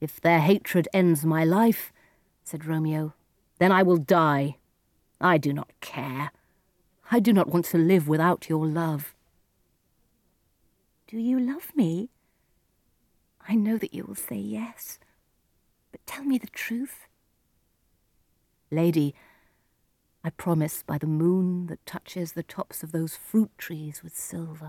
If their hatred ends my life, said Romeo, then I will die. I do not care. I do not want to live without your love. Do you love me? I know that you will say yes, but tell me the truth. Lady, I promise by the moon that touches the tops of those fruit trees with silver.